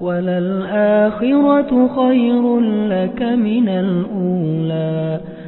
وللآخرة خير لك من الأولى.